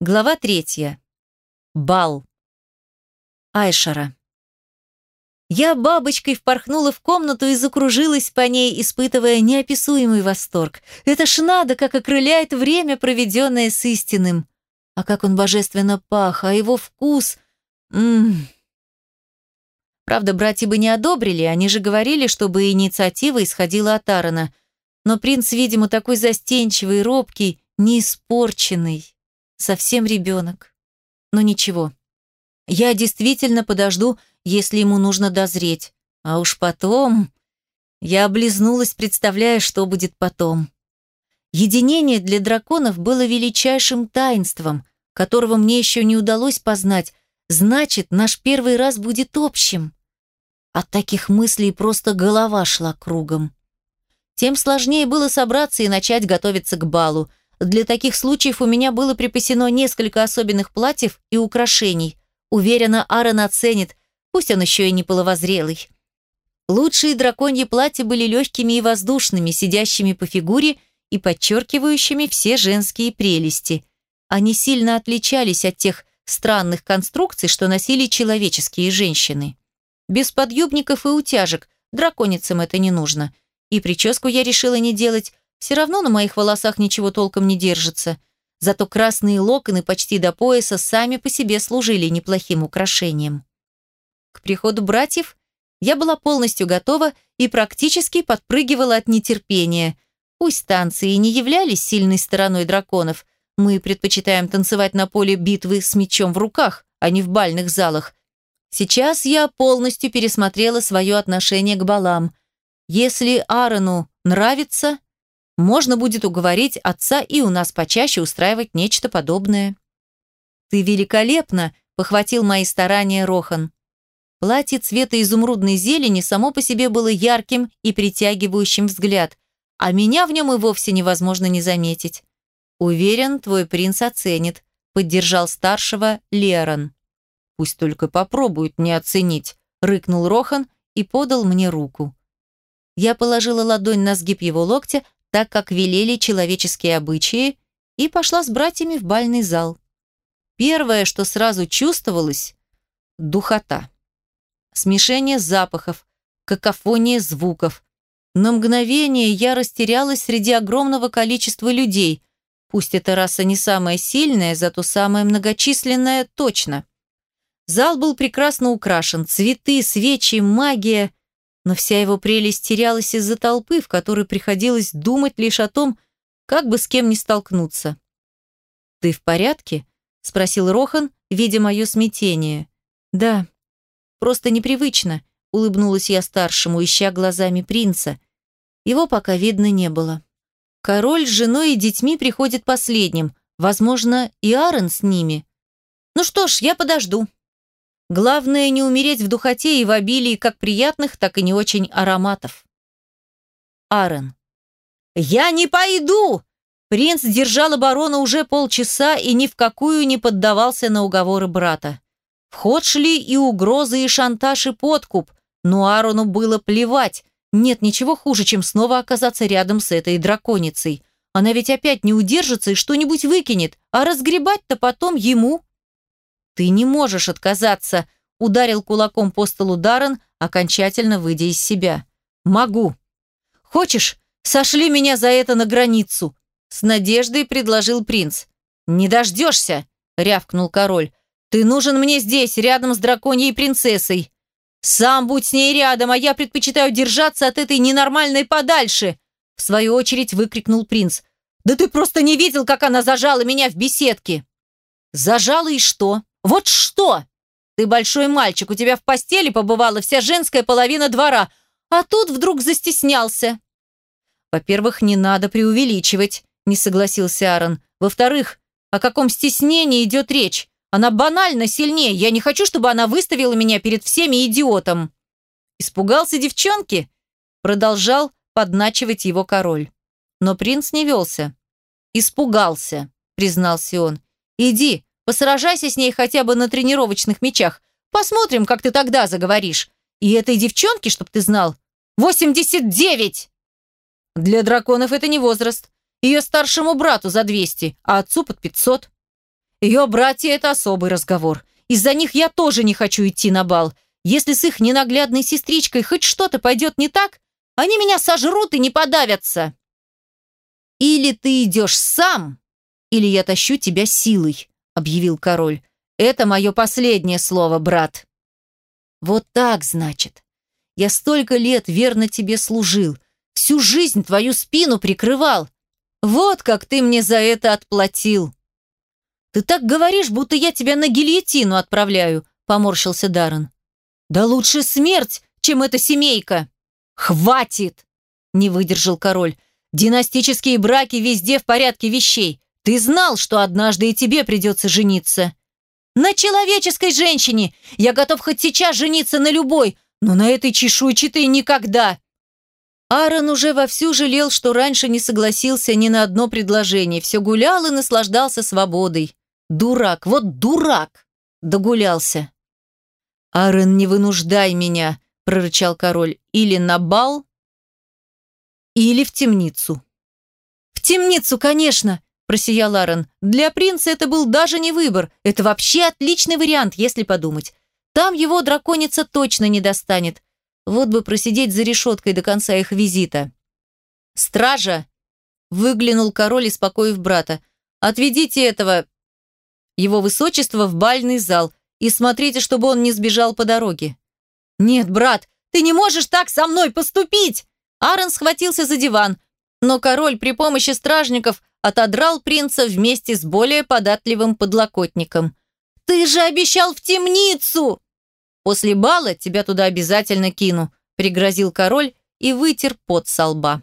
Глава третья. Бал. Айшара. Я бабочкой впорхнула в комнату и закружилась по ней, испытывая неописуемый восторг. Это ж надо, как окрыляет время, проведенное с истинным. А как он божественно пах, а его вкус... Ммм... Правда, братья бы не одобрили, они же говорили, чтобы инициатива исходила от Аарона. Но принц, видимо, такой застенчивый, робкий, неиспорченный. Совсем ребенок. Но ничего. Я действительно подожду, если ему нужно дозреть. А уж потом... Я облизнулась, представляя, что будет потом. Единение для драконов было величайшим таинством, которого мне еще не удалось познать. Значит, наш первый раз будет общим. От таких мыслей просто голова шла кругом. Тем сложнее было собраться и начать готовиться к балу – для таких случаев у меня было припасено несколько особенных платьев и украшений. Уверена, Аарон оценит, пусть он еще и не половозрелый. Лучшие драконьи платья были легкими и воздушными, сидящими по фигуре и подчеркивающими все женские прелести. Они сильно отличались от тех странных конструкций, что носили человеческие женщины. Без подъюбников и утяжек, драконицам это не нужно. И прическу я решила не делать, все равно на моих волосах ничего толком не держится. Зато красные локоны почти до пояса сами по себе служили неплохим украшением. К приходу братьев я была полностью готова и практически подпрыгивала от нетерпения. Пусть танцы и не являлись сильной стороной драконов, мы предпочитаем танцевать на поле битвы с мечом в руках, а не в бальных залах. Сейчас я полностью пересмотрела свое отношение к балам. Если Аарону нравится, можно будет уговорить отца и у нас почаще устраивать нечто подобное. «Ты великолепна!» – похватил мои старания Рохан. Платье цвета изумрудной зелени само по себе было ярким и притягивающим взгляд, а меня в нем и вовсе невозможно не заметить. «Уверен, твой принц оценит», – поддержал старшего Лерон. «Пусть только попробует не оценить», – рыкнул Рохан и подал мне руку. Я положила ладонь на сгиб его локтя, так как велели человеческие обычаи, и пошла с братьями в бальный зал. Первое, что сразу чувствовалось – духота. Смешение запахов, какофония звуков. На мгновение я растерялась среди огромного количества людей. Пусть эта раса не самая сильная, зато самая многочисленная точно. Зал был прекрасно украшен. Цветы, свечи, магия – но вся его прелесть терялась из-за толпы, в которой приходилось думать лишь о том, как бы с кем не столкнуться. «Ты в порядке?» – спросил Рохан, видя мое смятение. «Да, просто непривычно», – улыбнулась я старшему, ища глазами принца. Его пока видно не было. Король с женой и детьми приходит последним, возможно, и Аарон с ними. «Ну что ж, я подожду», Главное не умереть в духоте и в обилии как приятных, так и не очень ароматов. Аарон. «Я не пойду!» Принц держал оборону уже полчаса и ни в какую не поддавался на уговоры брата. В ход шли и угрозы, и шантаж, и подкуп, но Аарону было плевать. Нет ничего хуже, чем снова оказаться рядом с этой драконицей. Она ведь опять не удержится и что-нибудь выкинет, а разгребать-то потом ему. «Ты не можешь отказаться», – ударил кулаком по столу Даррен, окончательно выйдя из себя. «Могу». «Хочешь, сошли меня за это на границу?» С надеждой предложил принц. «Не дождешься», – рявкнул король. «Ты нужен мне здесь, рядом с драконьей принцессой. Сам будь с ней рядом, а я предпочитаю держаться от этой ненормальной подальше!» В свою очередь выкрикнул принц. «Да ты просто не видел, как она зажала меня в беседке!» «Зажала и что?» «Вот что! Ты большой мальчик, у тебя в постели побывала вся женская половина двора, а тут вдруг застеснялся». «Во-первых, не надо преувеличивать», – не согласился Аарон. «Во-вторых, о каком стеснении идет речь? Она банально сильнее. Я не хочу, чтобы она выставила меня перед всеми идиотом». «Испугался девчонки?» – продолжал подначивать его король. Но принц не велся. «Испугался», – признался он. «Иди, Посражайся с ней хотя бы на тренировочных мечах. Посмотрим, как ты тогда заговоришь. И этой девчонке, чтоб ты знал, 89! Для драконов это не возраст. Ее старшему брату за 200, а отцу под 500. Ее братья – это особый разговор. Из-за них я тоже не хочу идти на бал. Если с их ненаглядной сестричкой хоть что-то пойдет не так, они меня сожрут и не подавятся. Или ты идешь сам, или я тащу тебя силой, объявил король. Это мое последнее слово, брат. Вот так, значит. Я столько лет верно тебе служил, всю жизнь твою спину прикрывал. Вот как ты мне за это отплатил. Ты так говоришь, будто я тебя на гильотину отправляю, поморщился Даррен. Да лучше смерть, чем эта семейка. Хватит, не выдержал король. Династические браки везде в порядке вещей. Ты знал, что однажды и тебе придется жениться. На человеческой женщине! Я готов хоть сейчас жениться на любой, но на этой чешуйчатой никогда!» Аарон уже вовсю жалел, что раньше не согласился ни на одно предложение, все гулял и наслаждался свободой. Дурак, вот дурак! Догулялся. «Аарон, не вынуждай меня!» – прорычал король. «Или на бал, или в темницу». «В темницу, конечно!» – просиял Аарон. «Для принца это был даже не выбор. Это вообще отличный вариант, если подумать. Там его драконица точно не достанет. Вот бы просидеть за решеткой до конца их визита. «Стража!» – выглянул король, испокоив брата. «Отведите этого, его высочество, в бальный зал и смотрите, чтобы он не сбежал по дороге». «Нет, брат, ты не можешь так со мной поступить!» Аарон схватился за диван, но король при помощи стражников отодрал принца вместе с более податливым подлокотником. «Ты же обещал в темницу!» После бала тебя туда обязательно кину», – пригрозил король и вытер пот со лба.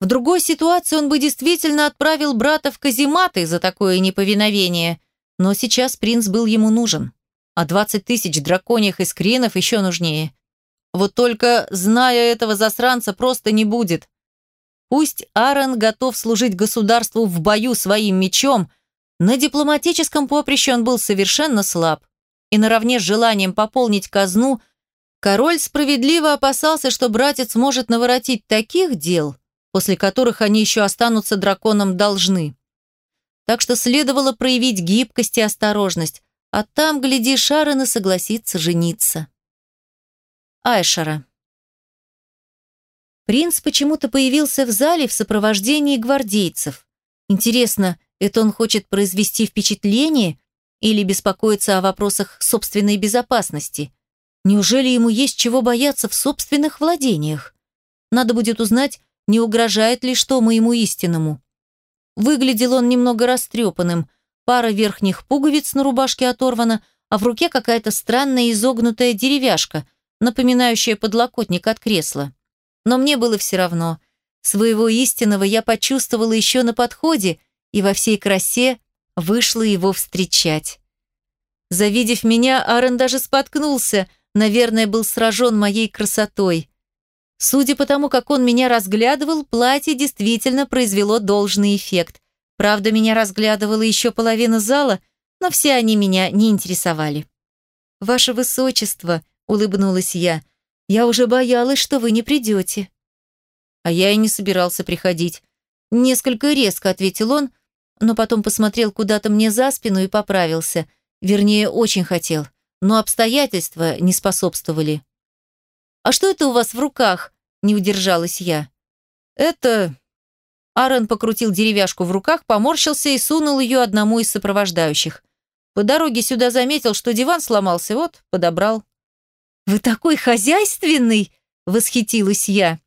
В другой ситуации он бы действительно отправил брата в казематы за такое неповиновение, но сейчас принц был ему нужен, а 20 тысяч драконьих искринов еще нужнее. Вот только, зная этого засранца, просто не будет. Пусть Аарон готов служить государству в бою своим мечом, на дипломатическом поприще он был совершенно слаб и наравне с желанием пополнить казну, король справедливо опасался, что братец может наворотить таких дел, после которых они еще останутся драконом должны. Так что следовало проявить гибкость и осторожность, а там, гляди, Шарон и согласится жениться. Айшара. Принц почему-то появился в зале в сопровождении гвардейцев. Интересно, это он хочет произвести впечатление или беспокоится о вопросах собственной безопасности? Неужели ему есть чего бояться в собственных владениях? Надо будет узнать, не угрожает ли что моему истинному. Выглядел он немного растрепанным, пара верхних пуговиц на рубашке оторвана, а в руке какая-то странная изогнутая деревяшка, напоминающая подлокотник от кресла. Но мне было все равно. Своего истинного я почувствовала еще на подходе и во всей красе вышла его встречать. Завидев меня, Аарон даже споткнулся, наверное, был сражен моей красотой. Судя по тому, как он меня разглядывал, платье действительно произвело должный эффект. Правда, меня разглядывала еще половина зала, но все они меня не интересовали. «Ваше Высочество», — улыбнулась я, — «я уже боялась, что вы не придете». А я и не собирался приходить. Несколько резко ответил он, но потом посмотрел куда-то мне за спину и поправился. Вернее, очень хотел, но обстоятельства не способствовали. «А что это у вас в руках?» – не удержалась я. «Это...» Аарон покрутил деревяшку в руках, поморщился и сунул ее одному из сопровождающих. По дороге сюда заметил, что диван сломался, вот, подобрал. «Вы такой хозяйственный!» – восхитилась я.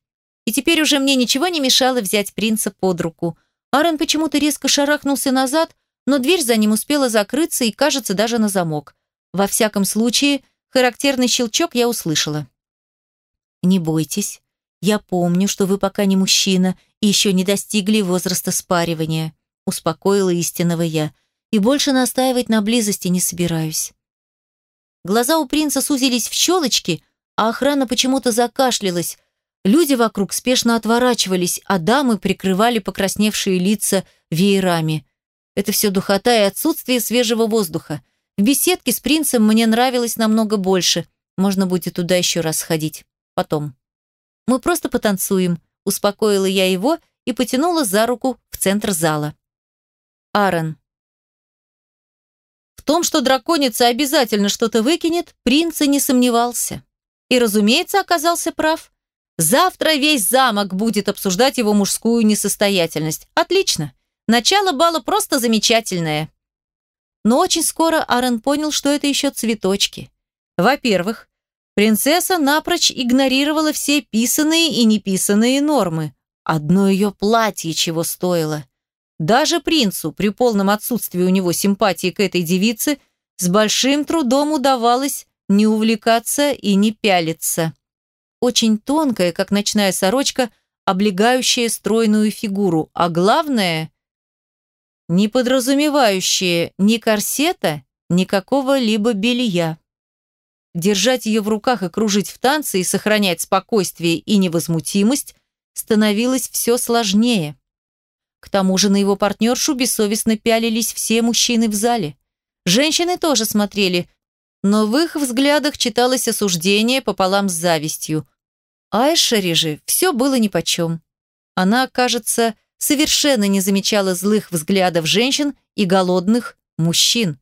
И теперь уже мне ничего не мешало взять принца под руку – Аарон почему-то резко шарахнулся назад, но дверь за ним успела закрыться и, кажется, даже на замок. Во всяком случае, характерный щелчок я услышала. «Не бойтесь. Я помню, что вы пока не мужчина и еще не достигли возраста спаривания», успокоила истинного я, и больше настаивать на близости не собираюсь. Глаза у принца сузились в щелочки, а охрана почему-то закашлялась, Люди вокруг спешно отворачивались, а дамы прикрывали покрасневшие лица веерами. Это все духота и отсутствие свежего воздуха. В беседке с принцем мне нравилось намного больше. Можно будет туда еще раз сходить. Потом. Мы просто потанцуем, успокоила я его и потянула за руку в центр зала. Аарон. Том, что драконица обязательно что-то выкинет, принц и не сомневался. И, разумеется, оказался прав. Завтра весь замок будет обсуждать его мужскую несостоятельность. Отлично. Начало бала просто замечательное. Но очень скоро Аарон понял, что это еще цветочки. Во-первых, принцесса напрочь игнорировала все писанные и неписанные нормы. Одно ее платье чего стоило. Даже принцу, при полном отсутствии у него симпатии к этой девице, с большим трудом удавалось не увлекаться и не пялиться очень тонкая, как ночная сорочка, облегающая стройную фигуру, а главное, не подразумевающая ни корсета, ни какого-либо белья. Держать ее в руках и кружить в танце и сохранять спокойствие и невозмутимость становилось все сложнее. К тому же на его партнершу бессовестно пялились все мужчины в зале. Женщины тоже смотрели, но в их взглядах читалось осуждение пополам с завистью. Айшере же все было нипочем. Она, кажется, совершенно не замечала злых взглядов женщин и голодных мужчин.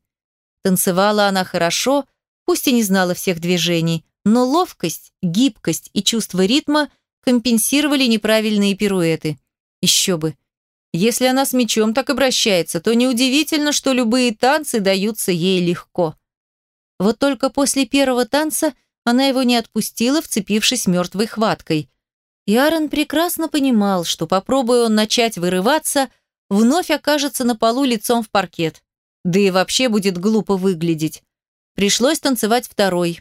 Танцевала она хорошо, пусть и не знала всех движений, но ловкость, гибкость и чувство ритма компенсировали неправильные пируэты. Еще бы. Если она с мечом так обращается, то неудивительно, что любые танцы даются ей легко. Вот только после первого танца она его не отпустила, вцепившись мертвой хваткой. И Аарон прекрасно понимал, что, попробуя он начать вырываться, вновь окажется на полу лицом в паркет. Да и вообще будет глупо выглядеть. Пришлось танцевать второй,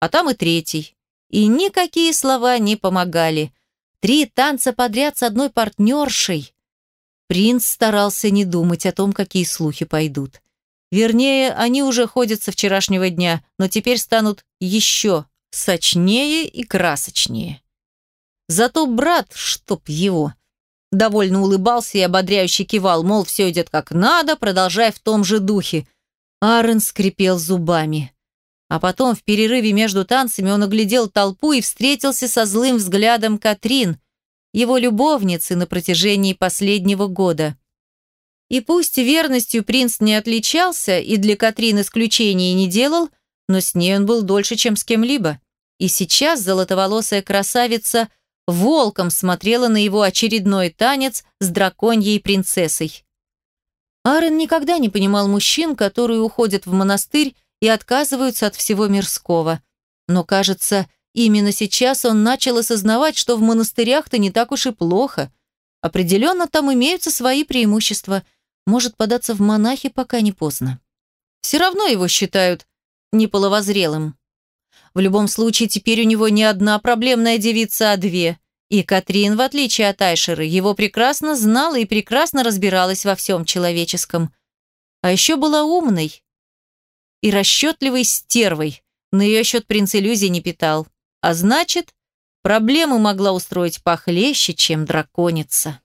а там и третий. И никакие слова не помогали. Три танца подряд с одной партнершей. Принц старался не думать о том, какие слухи пойдут. Вернее, они уже ходят со вчерашнего дня, но теперь станут еще сочнее и красочнее. Зато брат, чтоб его, довольно улыбался и ободряюще кивал, мол, все идет как надо, продолжая в том же духе. Аарон скрипел зубами. А потом, в перерыве между танцами, он оглядел толпу и встретился со злым взглядом Катрин, его любовницы на протяжении последнего года. И пусть верностью принц не отличался и для Катрин исключений не делал, но с ней он был дольше, чем с кем-либо. И сейчас золотоволосая красавица волком смотрела на его очередной танец с драконьей принцессой. Аарон никогда не понимал мужчин, которые уходят в монастырь и отказываются от всего мирского. Но, кажется, именно сейчас он начал осознавать, что в монастырях-то не так уж и плохо. Определенно там имеются свои преимущества – может податься в монахи, пока не поздно. Все равно его считают неполовозрелым. В любом случае, теперь у него не одна проблемная девица, а две. И Катрин, в отличие от Айшеры, его прекрасно знала и прекрасно разбиралась во всем человеческом. А еще была умной и расчетливой стервой. На ее счет принц иллюзий не питал. А значит, проблему могла устроить похлеще, чем драконица.